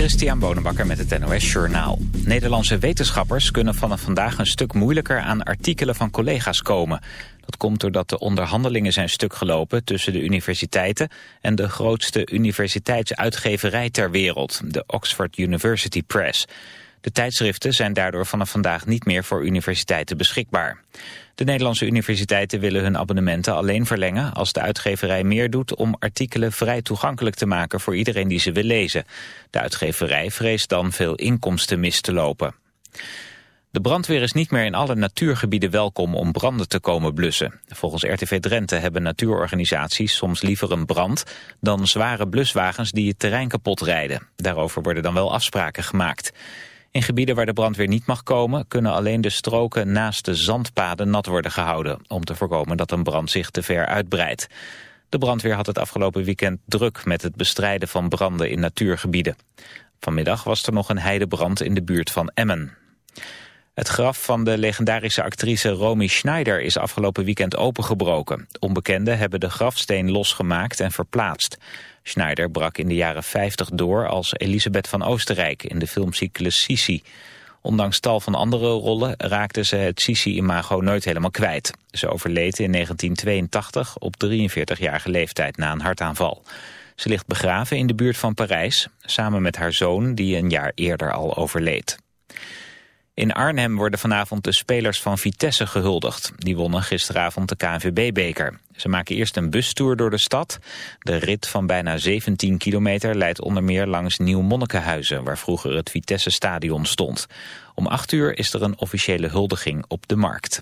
Christian Bonenbakker met het NOS Journaal. Nederlandse wetenschappers kunnen vanaf vandaag een stuk moeilijker aan artikelen van collega's komen. Dat komt doordat de onderhandelingen zijn stuk gelopen tussen de universiteiten en de grootste universiteitsuitgeverij ter wereld, de Oxford University Press. De tijdschriften zijn daardoor vanaf vandaag niet meer voor universiteiten beschikbaar. De Nederlandse universiteiten willen hun abonnementen alleen verlengen als de uitgeverij meer doet om artikelen vrij toegankelijk te maken voor iedereen die ze wil lezen. De uitgeverij vreest dan veel inkomsten mis te lopen. De brandweer is niet meer in alle natuurgebieden welkom om branden te komen blussen. Volgens RTV Drenthe hebben natuurorganisaties soms liever een brand dan zware bluswagens die het terrein kapot rijden. Daarover worden dan wel afspraken gemaakt. In gebieden waar de brandweer niet mag komen... kunnen alleen de stroken naast de zandpaden nat worden gehouden... om te voorkomen dat een brand zich te ver uitbreidt. De brandweer had het afgelopen weekend druk met het bestrijden van branden in natuurgebieden. Vanmiddag was er nog een heidebrand in de buurt van Emmen. Het graf van de legendarische actrice Romy Schneider is afgelopen weekend opengebroken. Onbekenden hebben de grafsteen losgemaakt en verplaatst. Schneider brak in de jaren 50 door als Elisabeth van Oostenrijk in de filmcyclus Sisi. Ondanks tal van andere rollen raakte ze het Sisi-imago nooit helemaal kwijt. Ze overleed in 1982 op 43-jarige leeftijd na een hartaanval. Ze ligt begraven in de buurt van Parijs, samen met haar zoon die een jaar eerder al overleed. In Arnhem worden vanavond de spelers van Vitesse gehuldigd. Die wonnen gisteravond de KNVB-beker. Ze maken eerst een bustour door de stad. De rit van bijna 17 kilometer leidt onder meer langs Nieuw-Monnikenhuizen... waar vroeger het Vitesse-stadion stond. Om 8 uur is er een officiële huldiging op de markt.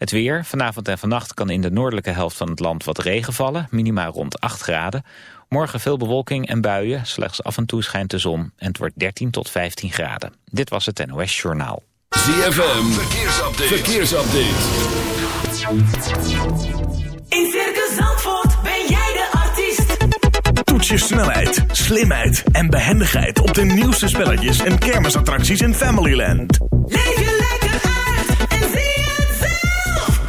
Het weer. Vanavond en vannacht kan in de noordelijke helft van het land wat regen vallen. Minima rond 8 graden. Morgen veel bewolking en buien. Slechts af en toe schijnt de zon. En het wordt 13 tot 15 graden. Dit was het NOS Journaal. ZFM. Verkeersupdate. Verkeersupdate. In Circus Zandvoort ben jij de artiest. Toets je snelheid, slimheid en behendigheid op de nieuwste spelletjes en kermisattracties in Familyland. Leef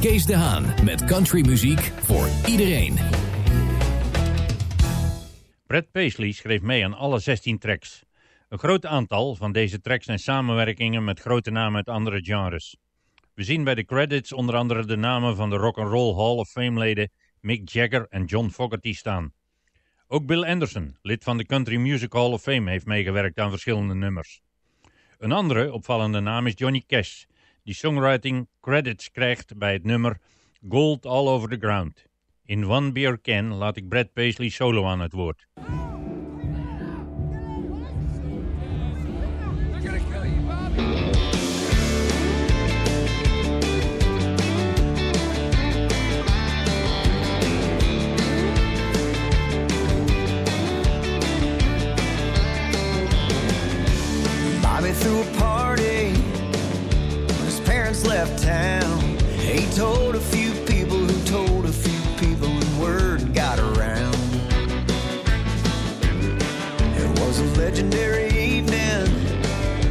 Kees de Haan met countrymuziek voor iedereen. Brad Paisley schreef mee aan alle 16 tracks. Een groot aantal van deze tracks zijn samenwerkingen met grote namen uit andere genres. We zien bij de credits onder andere de namen van de Rock'n'Roll Hall of Fame leden Mick Jagger en John Fogerty staan. Ook Bill Anderson, lid van de Country Music Hall of Fame, heeft meegewerkt aan verschillende nummers. Een andere opvallende naam is Johnny Cash, die songwriting credits krijgt bij het nummer Gold All Over the Ground. In One Beer Can laat ik Brad Paisley solo aan het woord. left town. He told a few people who told a few people, and word got around. It was a legendary evening.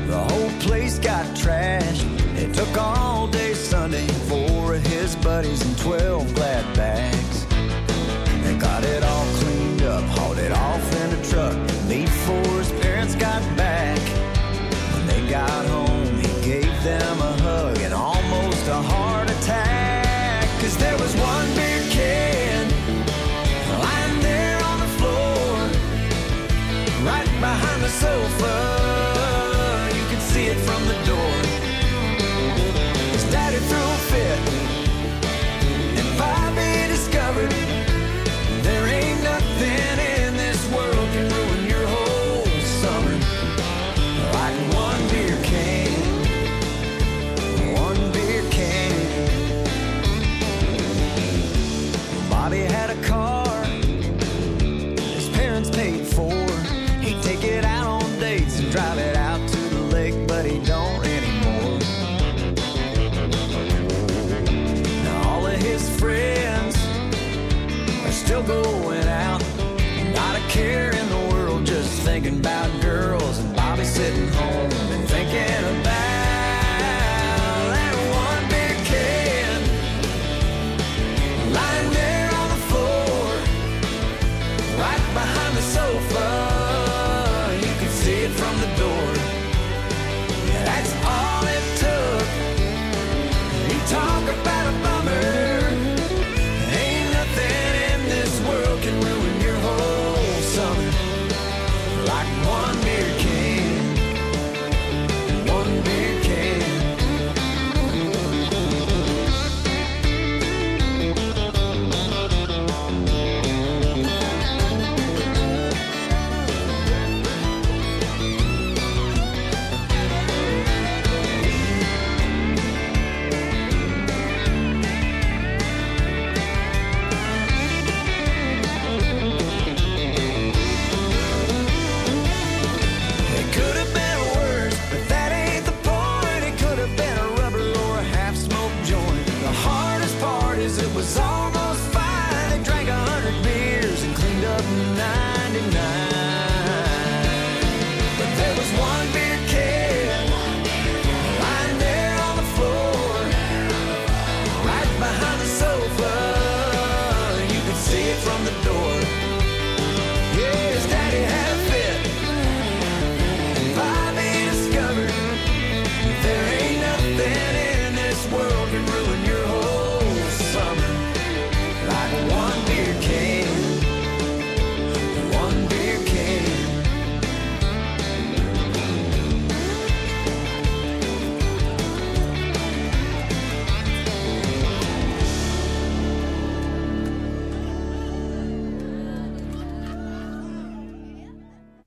The whole place got trashed. It took all day Sunday, for his buddies, and 12 glad bags.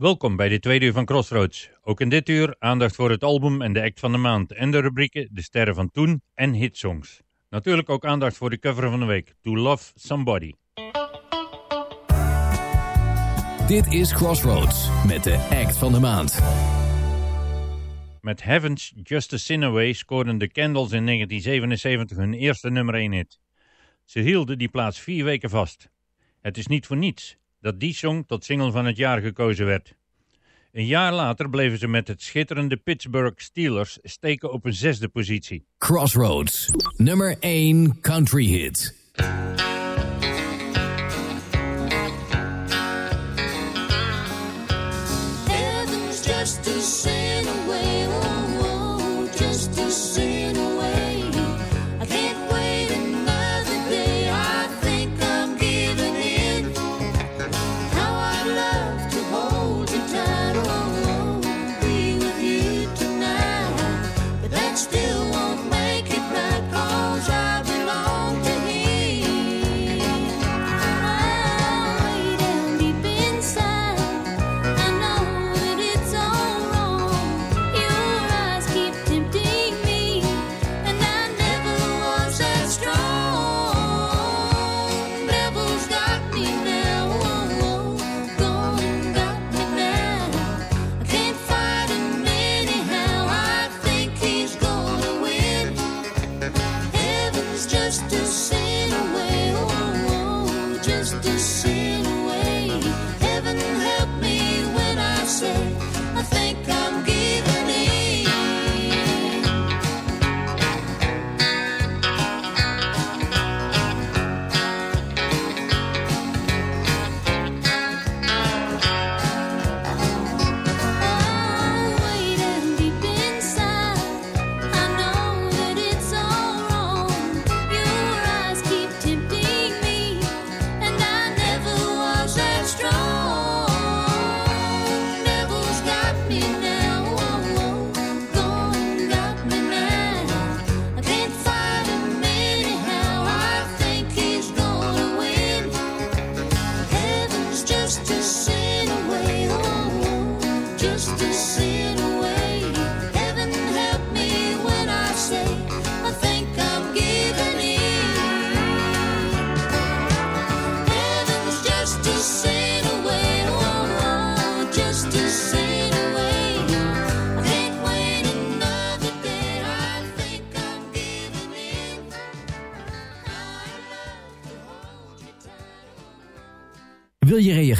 Welkom bij de tweede uur van Crossroads. Ook in dit uur aandacht voor het album en de act van de maand en de rubrieken De Sterren van Toen en hitsongs. Natuurlijk ook aandacht voor de cover van de week, To Love Somebody. Dit is Crossroads met de act van de maand. Met Heaven's Just a Sin Away scoorden de Candles in 1977 hun eerste nummer 1 hit. Ze hielden die plaats vier weken vast. Het is niet voor niets dat die song tot single van het jaar gekozen werd. Een jaar later bleven ze met het schitterende Pittsburgh Steelers steken op een zesde positie. Crossroads, nummer 1 country hit. Just away, oh, oh, just.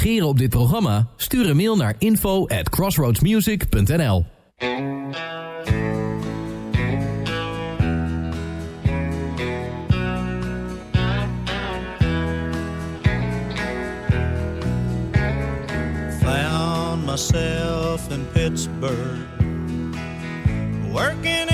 Reageren op dit programma? Stuur een mail naar info at crossroadsmusic.nl found myself in Pittsburgh, working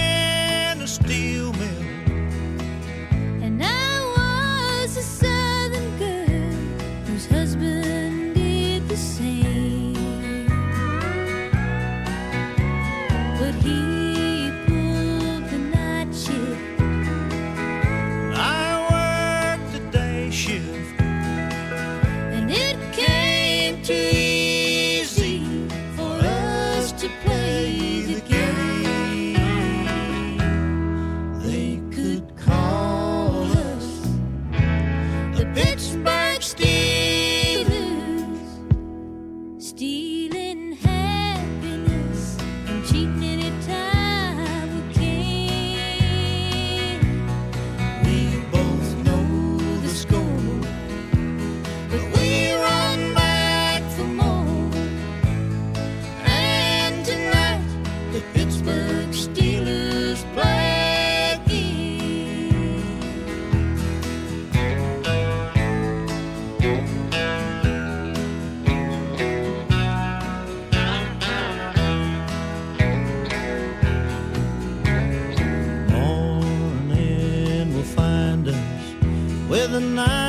tonight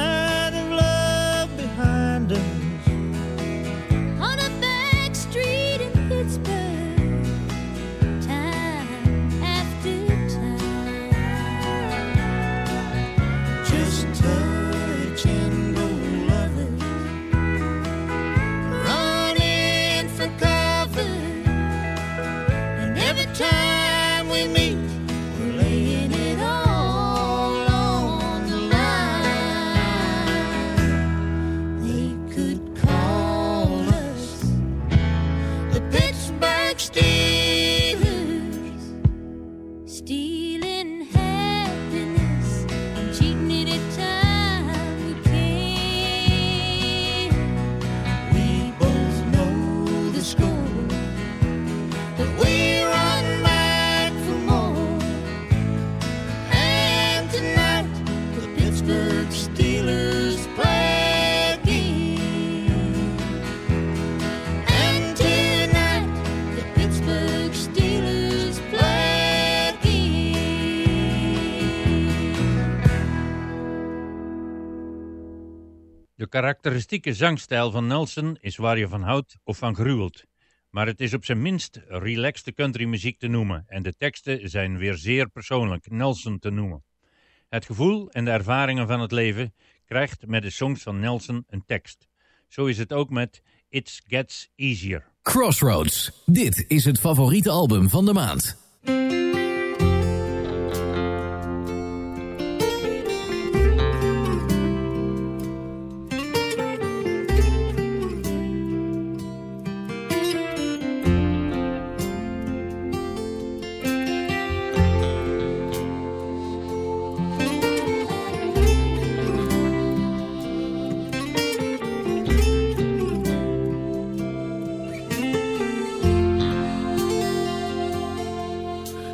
De karakteristieke zangstijl van Nelson is waar je van houdt of van gruwelt. Maar het is op zijn minst relaxte countrymuziek te noemen en de teksten zijn weer zeer persoonlijk Nelson te noemen. Het gevoel en de ervaringen van het leven krijgt met de songs van Nelson een tekst. Zo is het ook met It Gets Easier. Crossroads. Dit is het favoriete album van de maand.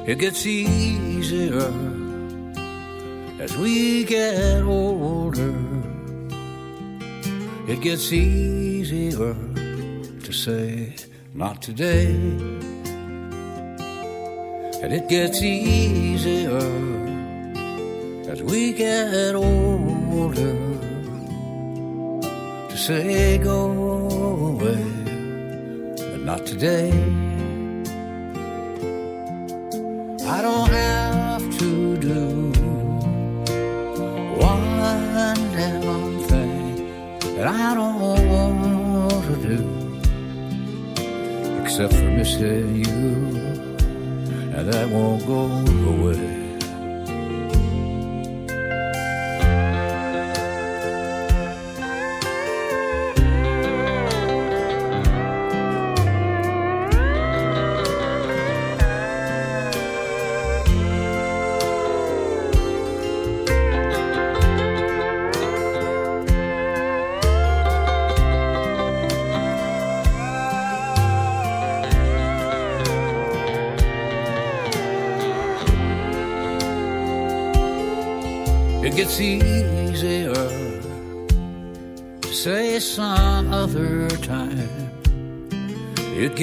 It gets easier as we get older. It gets easier to say, not today. And it gets easier as we get older to say, go away, but not today. I don't have to do one damn thing that I don't want to do, except for missing you, and that won't go away.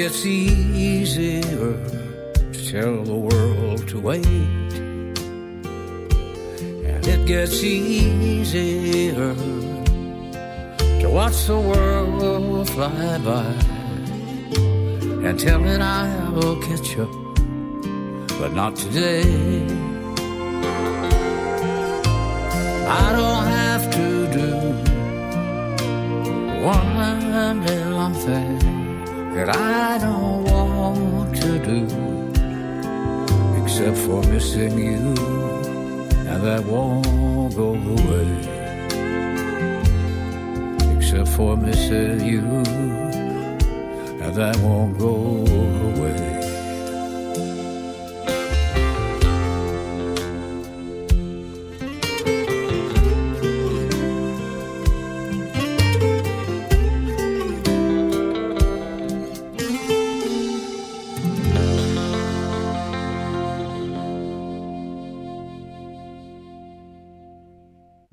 Gets easier to tell the world to wait. And it gets easier to watch the world fly by and tell it I'll catch up, but not today. I don't have for missing you, and that won't go away. Except for missing you, and that won't go away.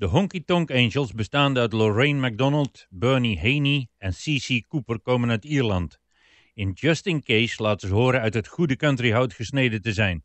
Honky Tonk Angels, bestaande uit Lorraine MacDonald, Bernie Haney en C.C. Cooper, komen uit Ierland. In Just In Case laten ze horen uit het goede countryhout gesneden te zijn.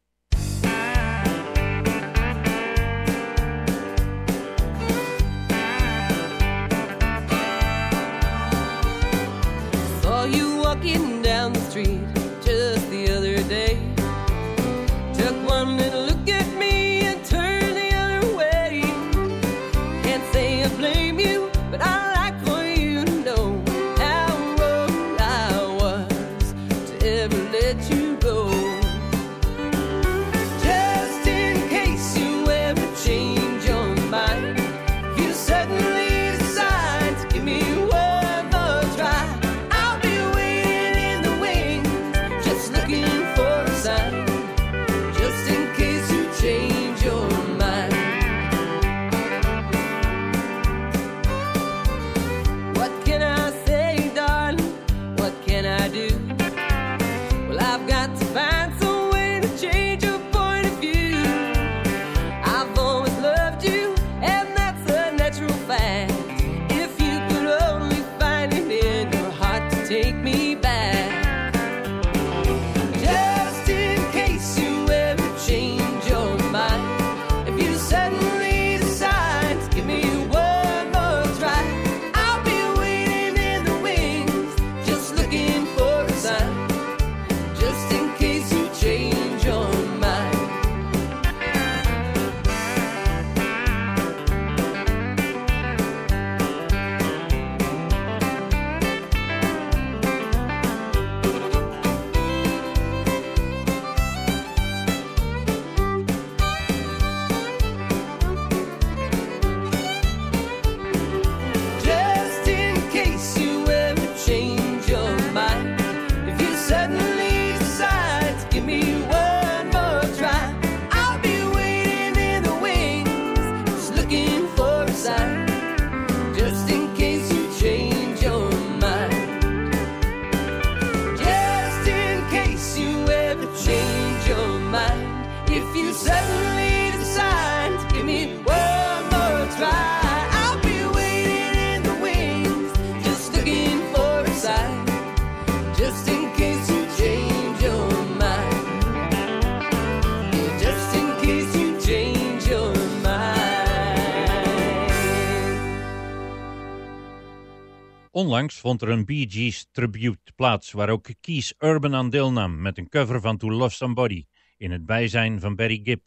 Langs vond er een Bee Gees tribute plaats waar ook Kees Urban aan deelnam met een cover van To Lost Somebody in het bijzijn van Barry Gibb.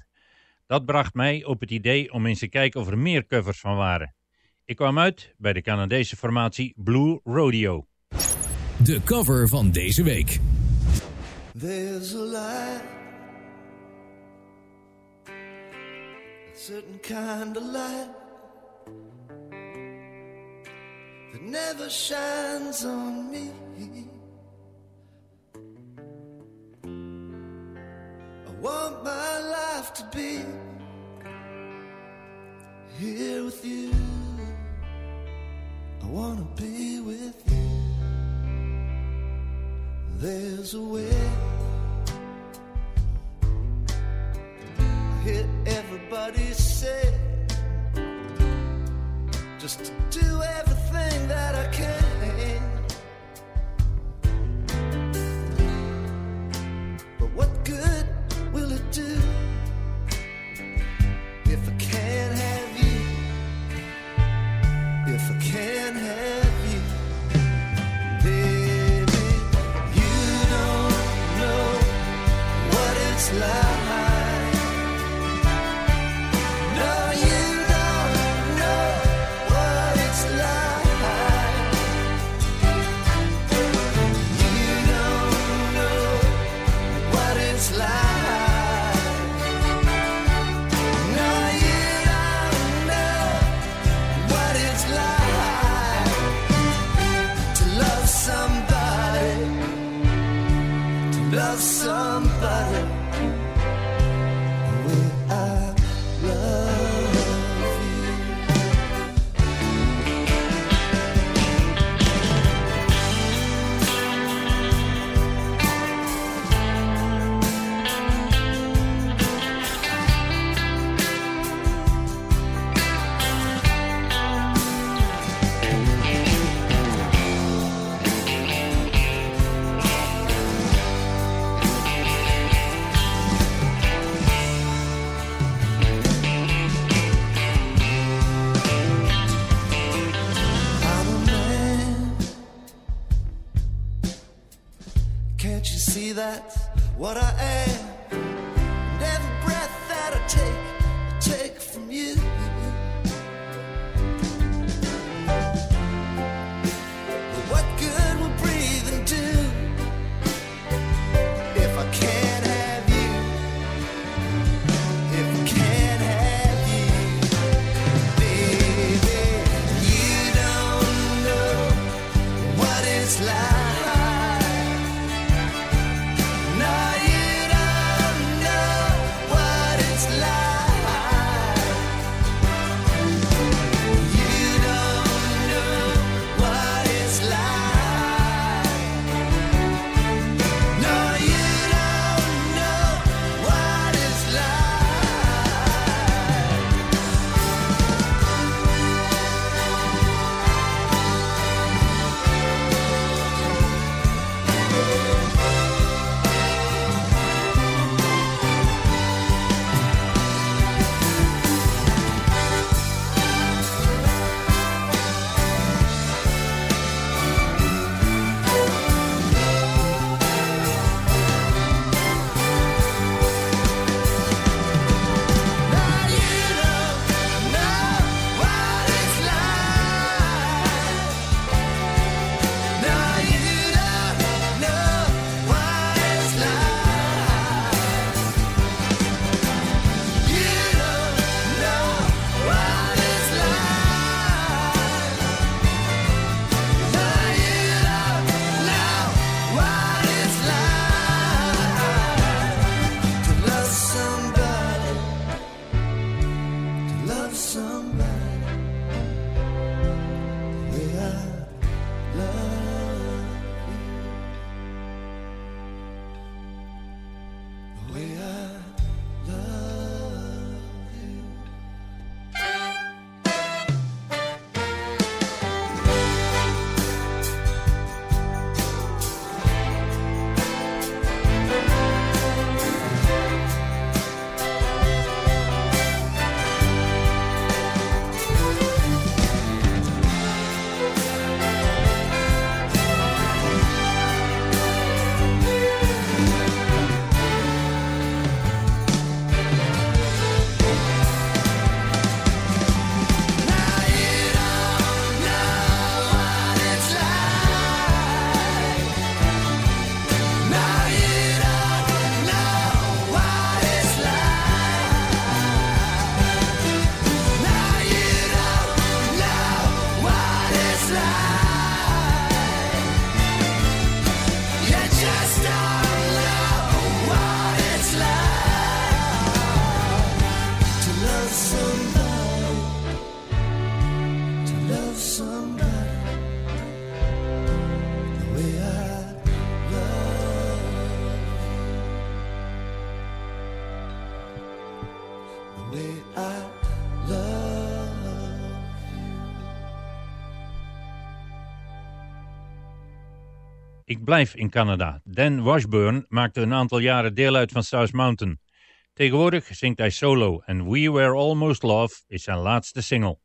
Dat bracht mij op het idee om eens te kijken of er meer covers van waren. Ik kwam uit bij de Canadese formatie Blue Rodeo. De cover van deze week. There's a light A certain kind of light that never shines on me. I want my life to be here with you. I want to be with you. There's a way. I hear everybody say just do everything that I can. Ik blijf in Canada. Dan Washburn maakte een aantal jaren deel uit van South Mountain. Tegenwoordig zingt hij solo en We Were Almost Love is zijn laatste single.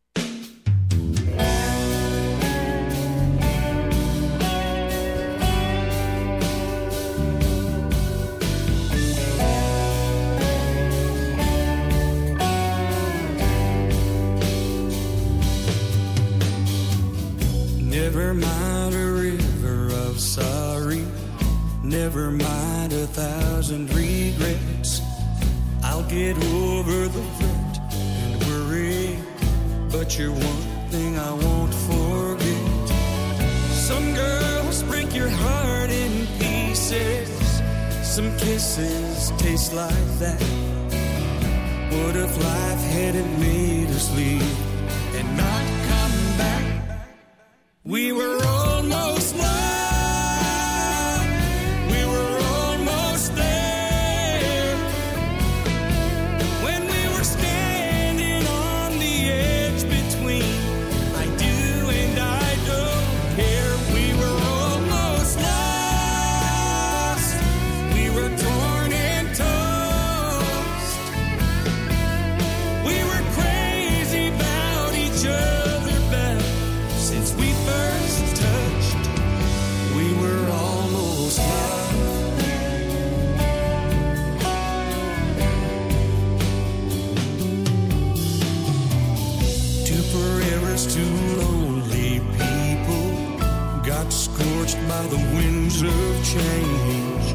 Scorched by the winds of change.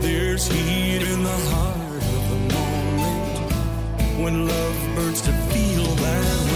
There's heat in the heart of the moment when love burns to feel that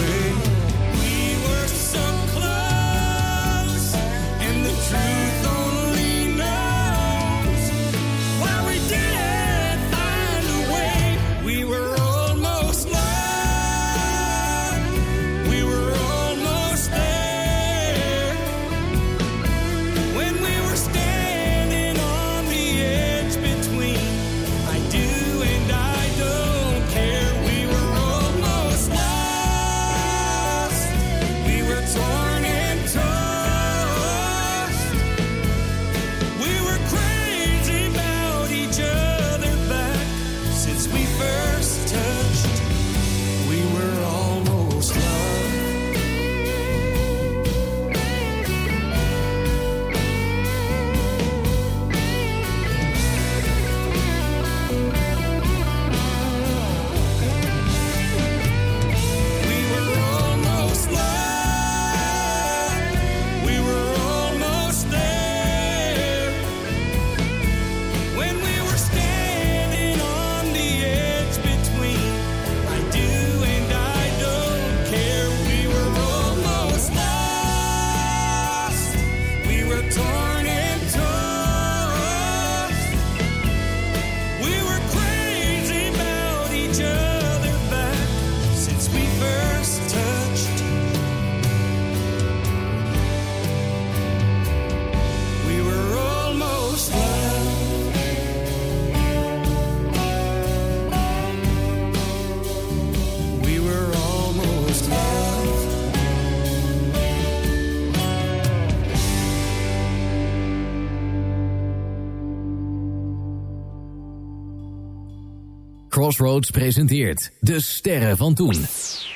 Crossroads presenteert De Sterren van Toen.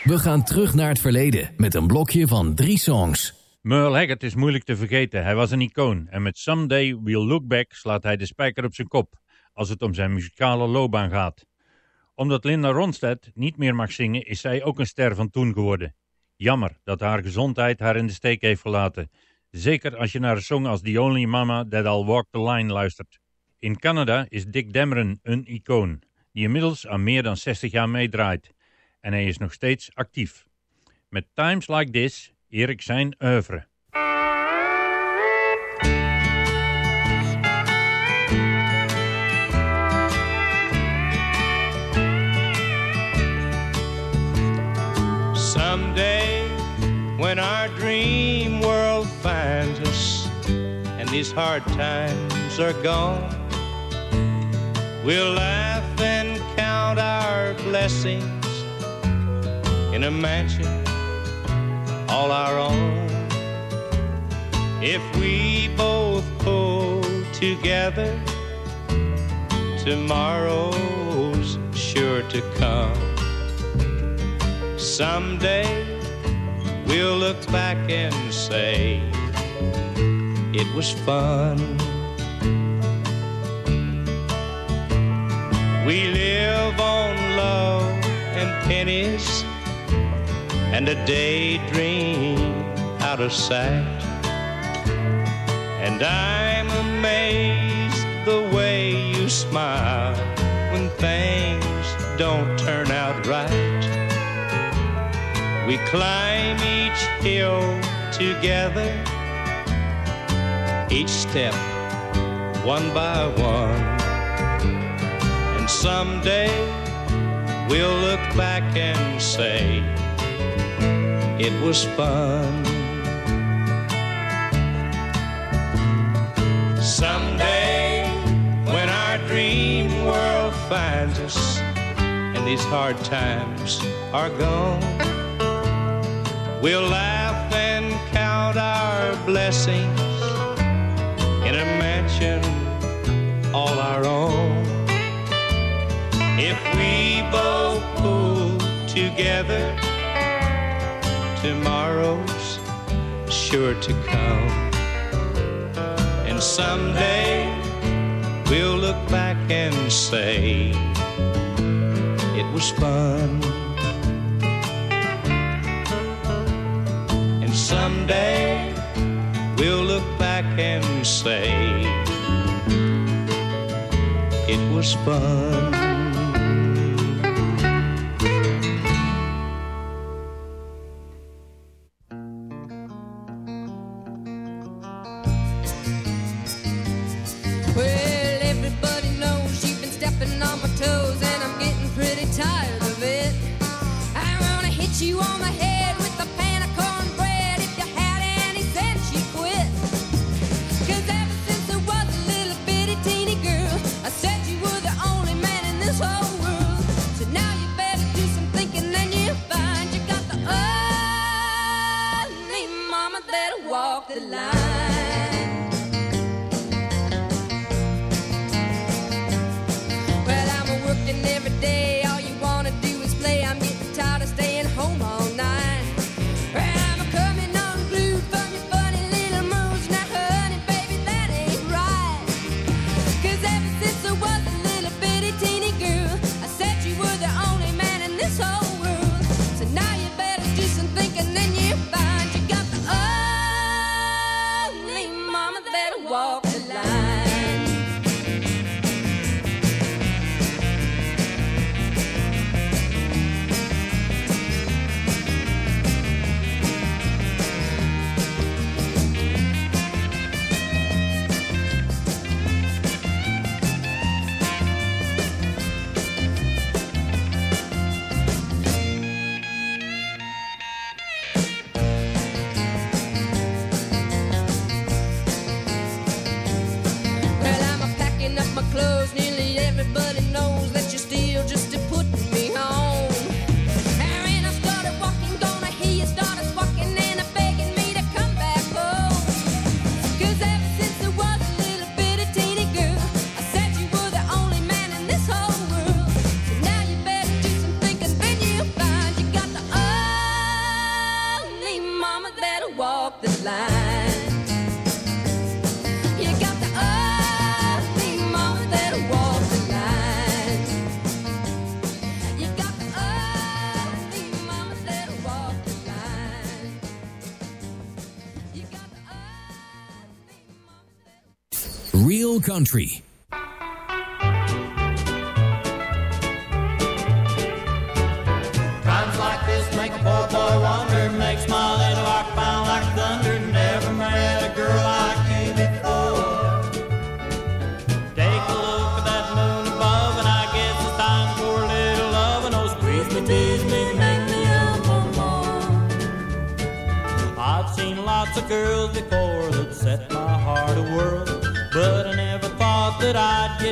We gaan terug naar het verleden met een blokje van drie songs. Merle Haggard is moeilijk te vergeten. Hij was een icoon en met Someday We'll Look Back slaat hij de spijker op zijn kop als het om zijn muzikale loopbaan gaat. Omdat Linda Ronstadt niet meer mag zingen is zij ook een ster van toen geworden. Jammer dat haar gezondheid haar in de steek heeft gelaten. Zeker als je naar een song als The Only Mama That I'll Walk the Line luistert. In Canada is Dick Dameron een icoon, die inmiddels al meer dan 60 jaar meedraait. En hij is nog steeds actief. Met Times Like This eer ik zijn oeuvre. Someday, when our dream world finds us and these hard times are gone, We'll laugh and count our blessings in a mansion all our own. If we both pull together, tomorrow's sure to come. Someday we'll look back and say, it was fun. We live on love and pennies and a daydream out of sight. And I'm amazed the way you smile when things don't turn out right. We climb each hill together, each step one by one someday we'll look back and say it was fun. Someday, when our dream world finds us and these hard times are gone, we'll laugh and count our blessings in a mansion all our own. together. Tomorrow's sure to come. And someday we'll look back and say, it was fun. And someday we'll look back and say, it was fun. the line. Real Country.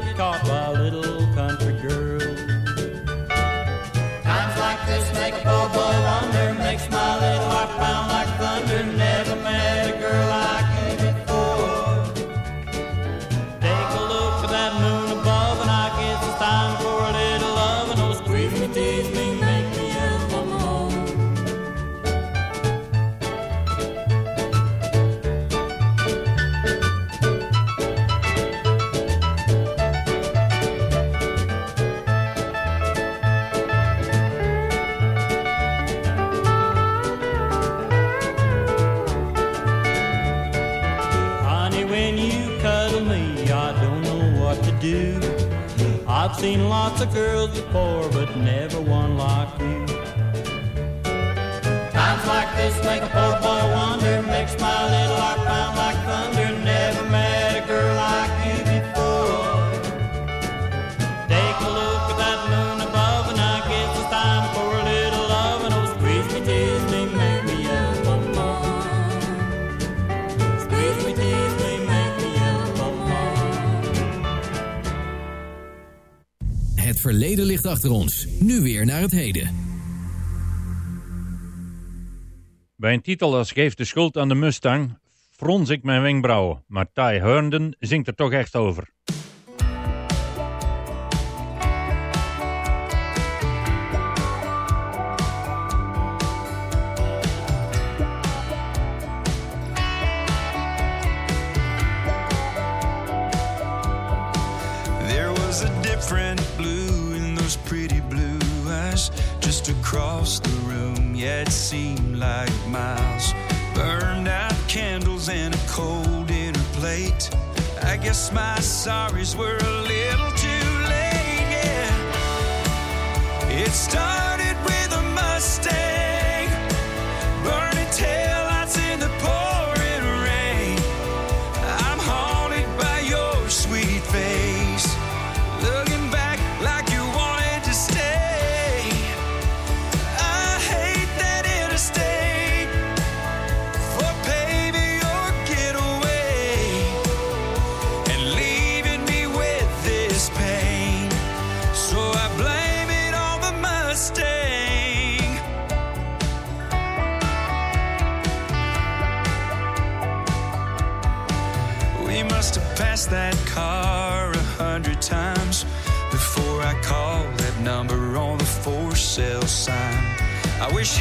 get caught lots of girls before, but never. Het verleden ligt achter ons. Nu weer naar het heden. Bij een titel als Geef de schuld aan de Mustang frons ik mijn wenkbrauwen, maar Ty Herndon zingt er toch echt over. guess my sorries were a little too late, yeah. It started.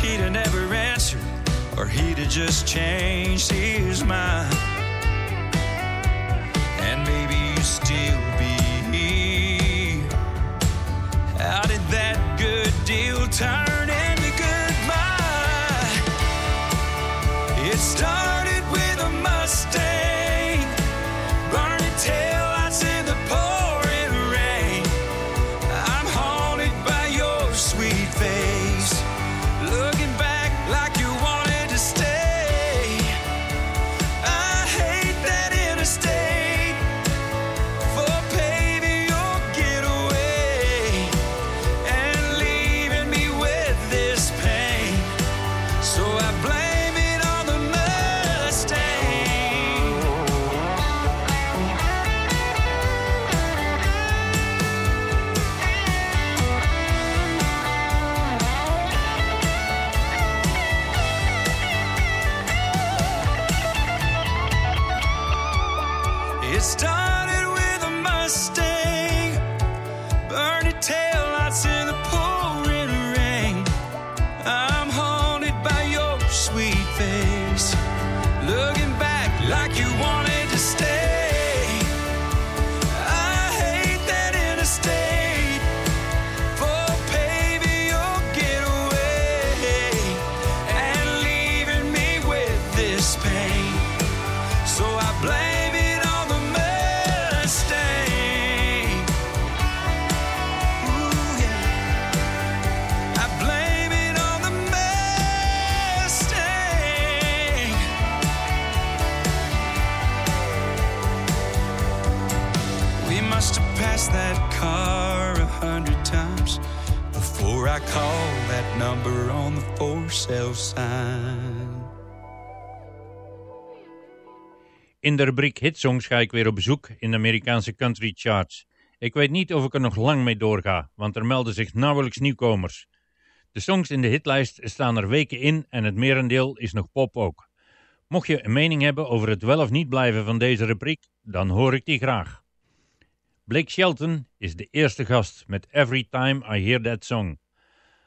he'd have never answered, or he'd have just changed his mind. And maybe you still be here. How did that good deal turn? de rubriek Hitsongs ga ik weer op bezoek in de Amerikaanse country charts. Ik weet niet of ik er nog lang mee doorga, want er melden zich nauwelijks nieuwkomers. De songs in de hitlijst staan er weken in en het merendeel is nog pop ook. Mocht je een mening hebben over het wel of niet blijven van deze rubriek, dan hoor ik die graag. Blake Shelton is de eerste gast met Every Time I Hear That Song.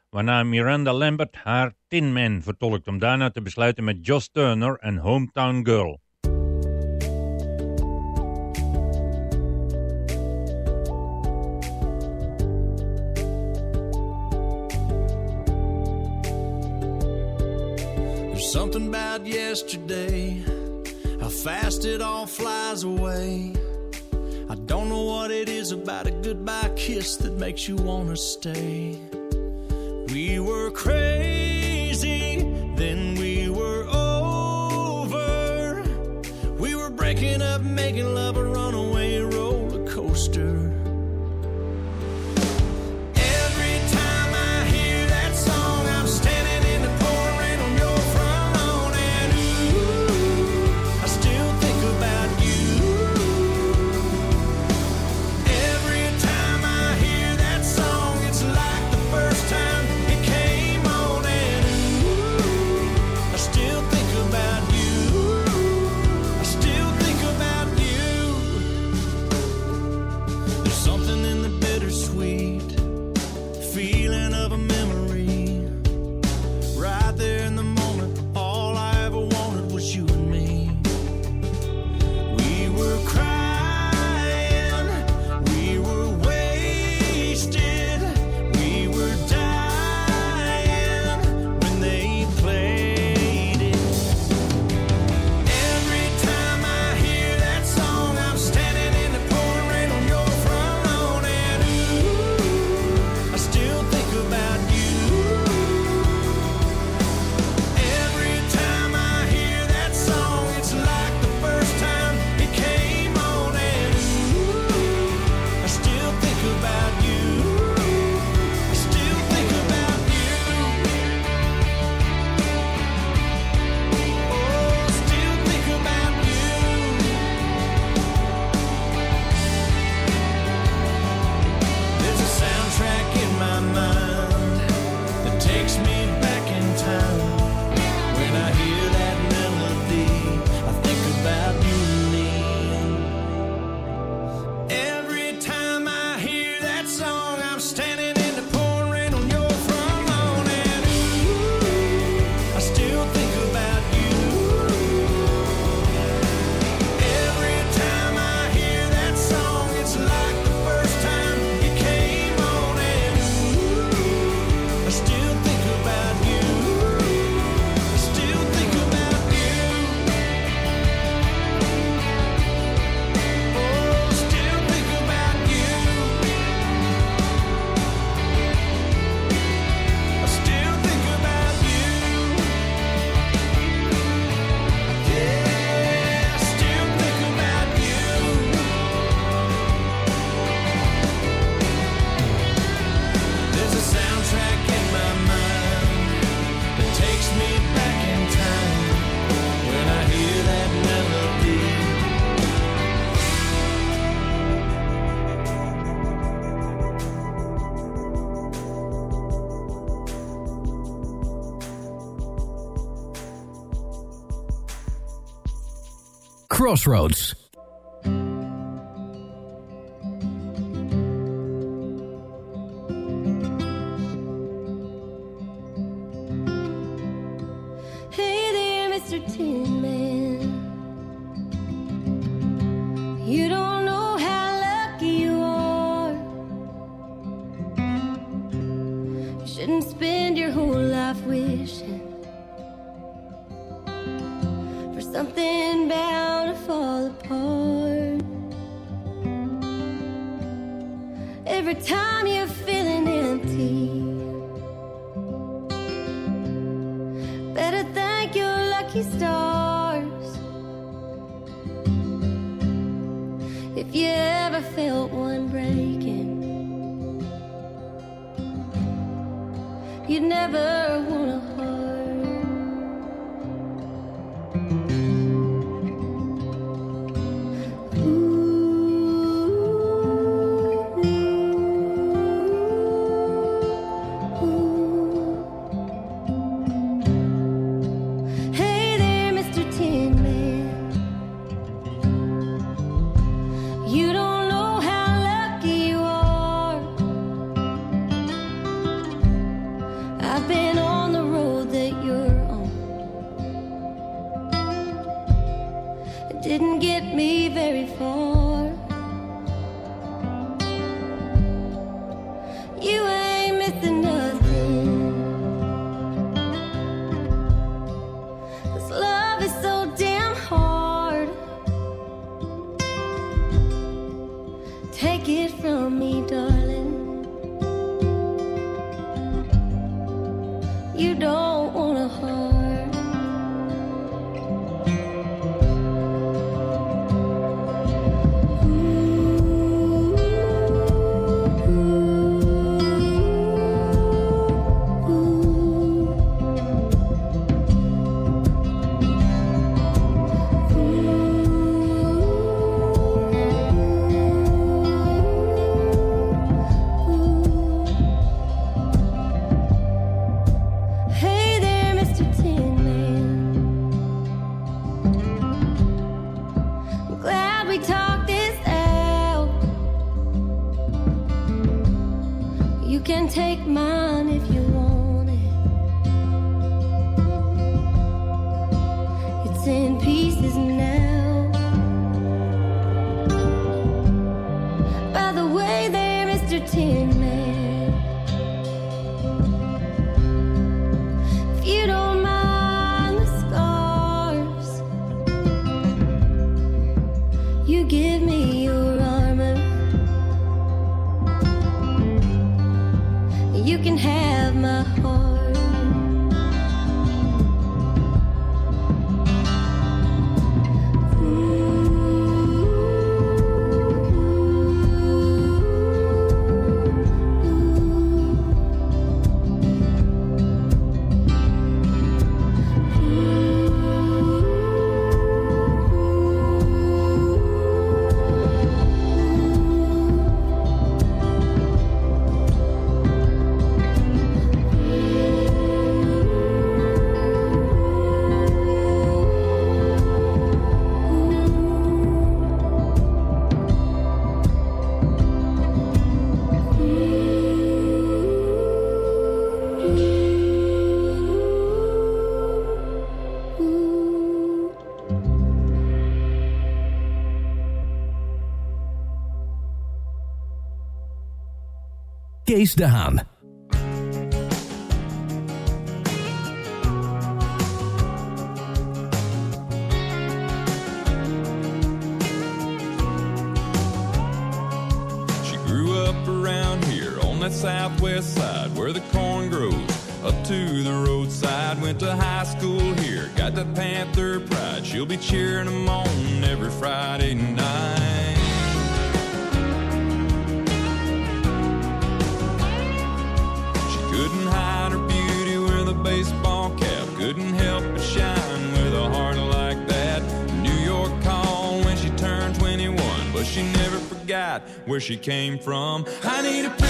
Waarna Miranda Lambert haar Tin Man vertolkt om daarna te besluiten met Josh Turner en Hometown Girl. Something about yesterday, how fast it all flies away. I don't know what it is about a goodbye kiss that makes you want to stay. We were crazy, then we were over. We were breaking up, making love a runaway Crossroads. from me, darling. Kees de Haan. where she came from. I need a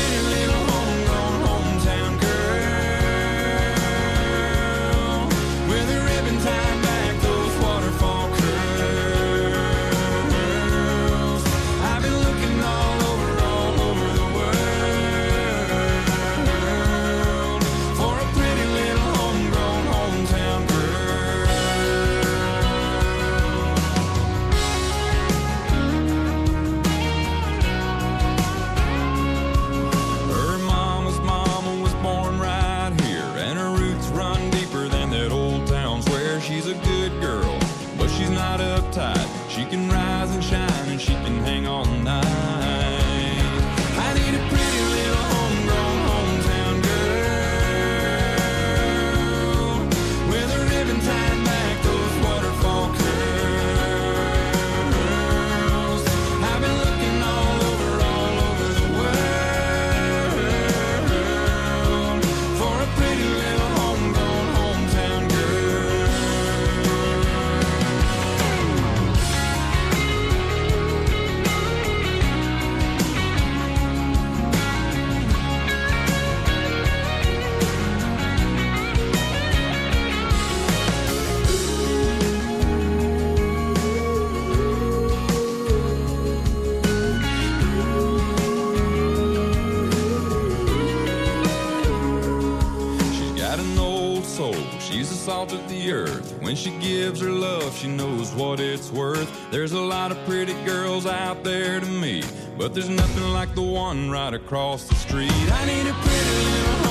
She can rise and shine and she can hang all night. But there's nothing like the one right across the street. I need a pretty little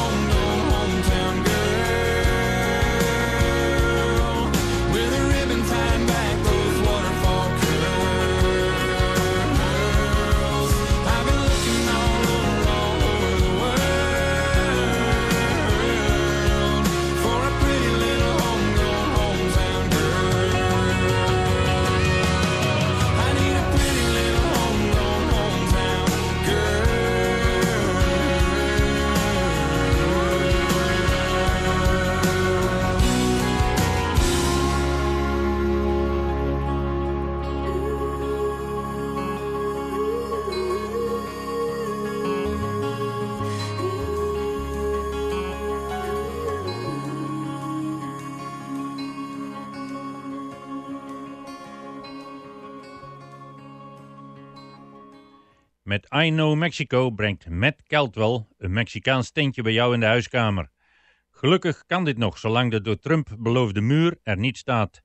Met I Know Mexico brengt Matt Caldwell een Mexicaans tintje bij jou in de huiskamer. Gelukkig kan dit nog, zolang de door Trump beloofde muur er niet staat.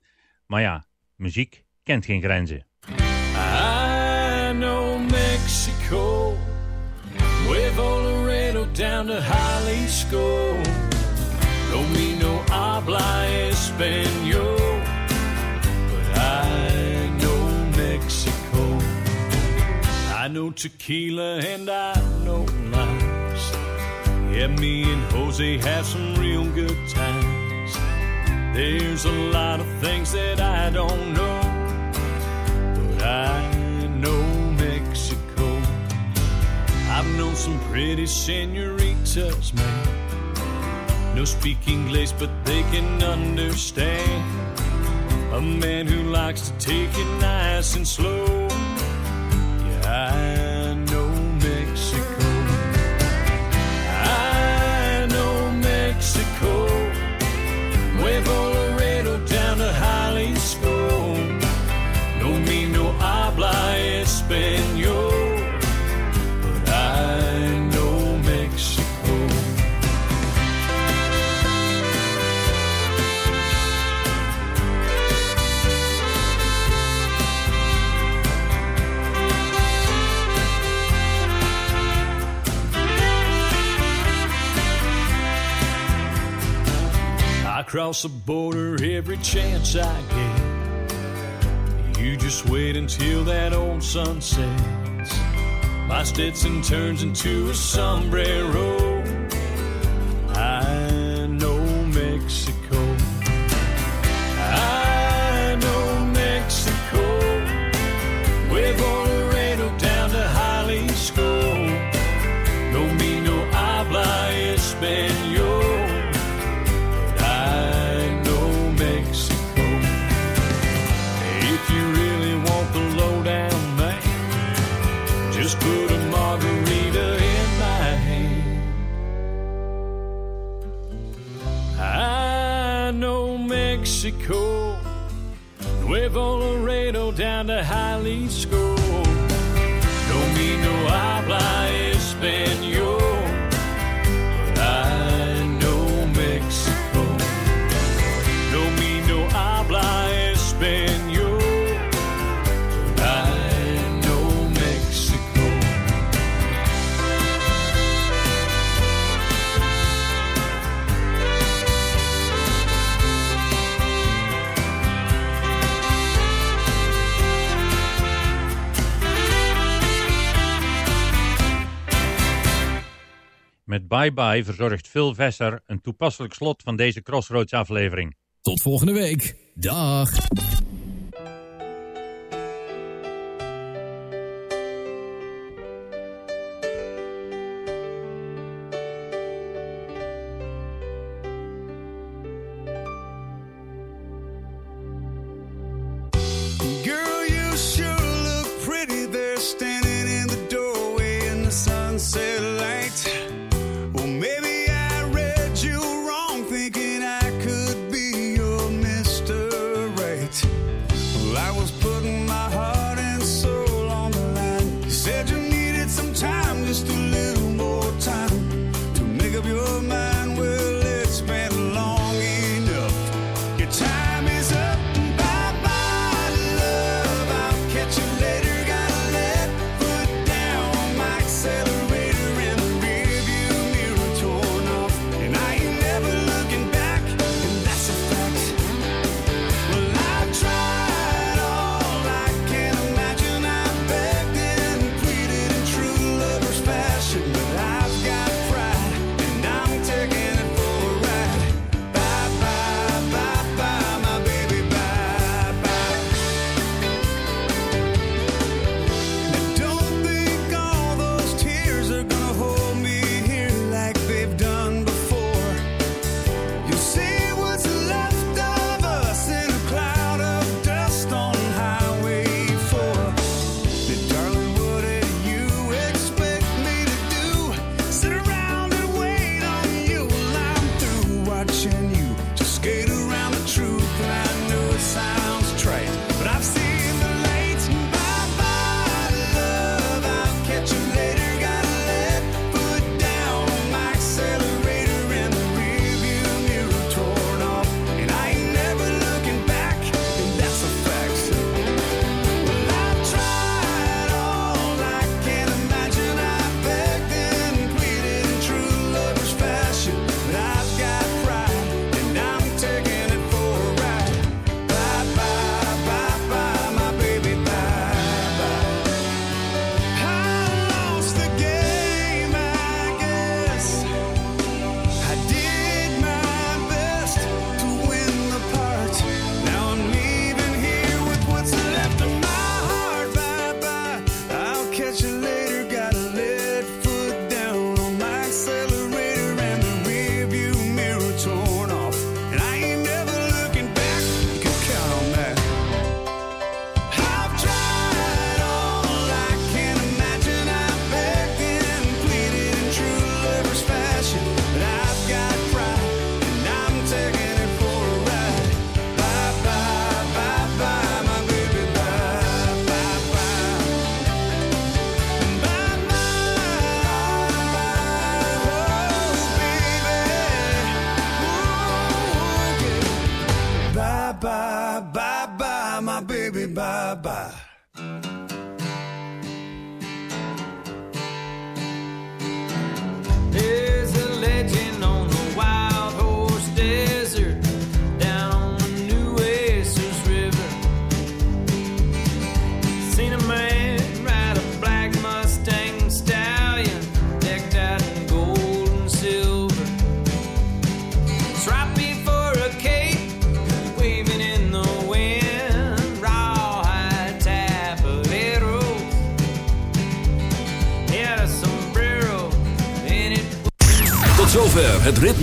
Maar ja, muziek kent geen grenzen. I know Mexico, down to. No habla I know tequila and I know lies. Yeah, me and Jose have some real good times. There's a lot of things that I don't know, but I know Mexico. I've known some pretty senoritas, man. No speak English, but they can understand. A man who likes to take it nice and slow. Mexico. Nuevo cross the border every chance I get. You just wait until that old sun sets. My Stetson turns into a sombrero. Down Bye Bye verzorgt Phil Vesser een toepasselijk slot van deze Crossroads aflevering. Tot volgende week. Dag.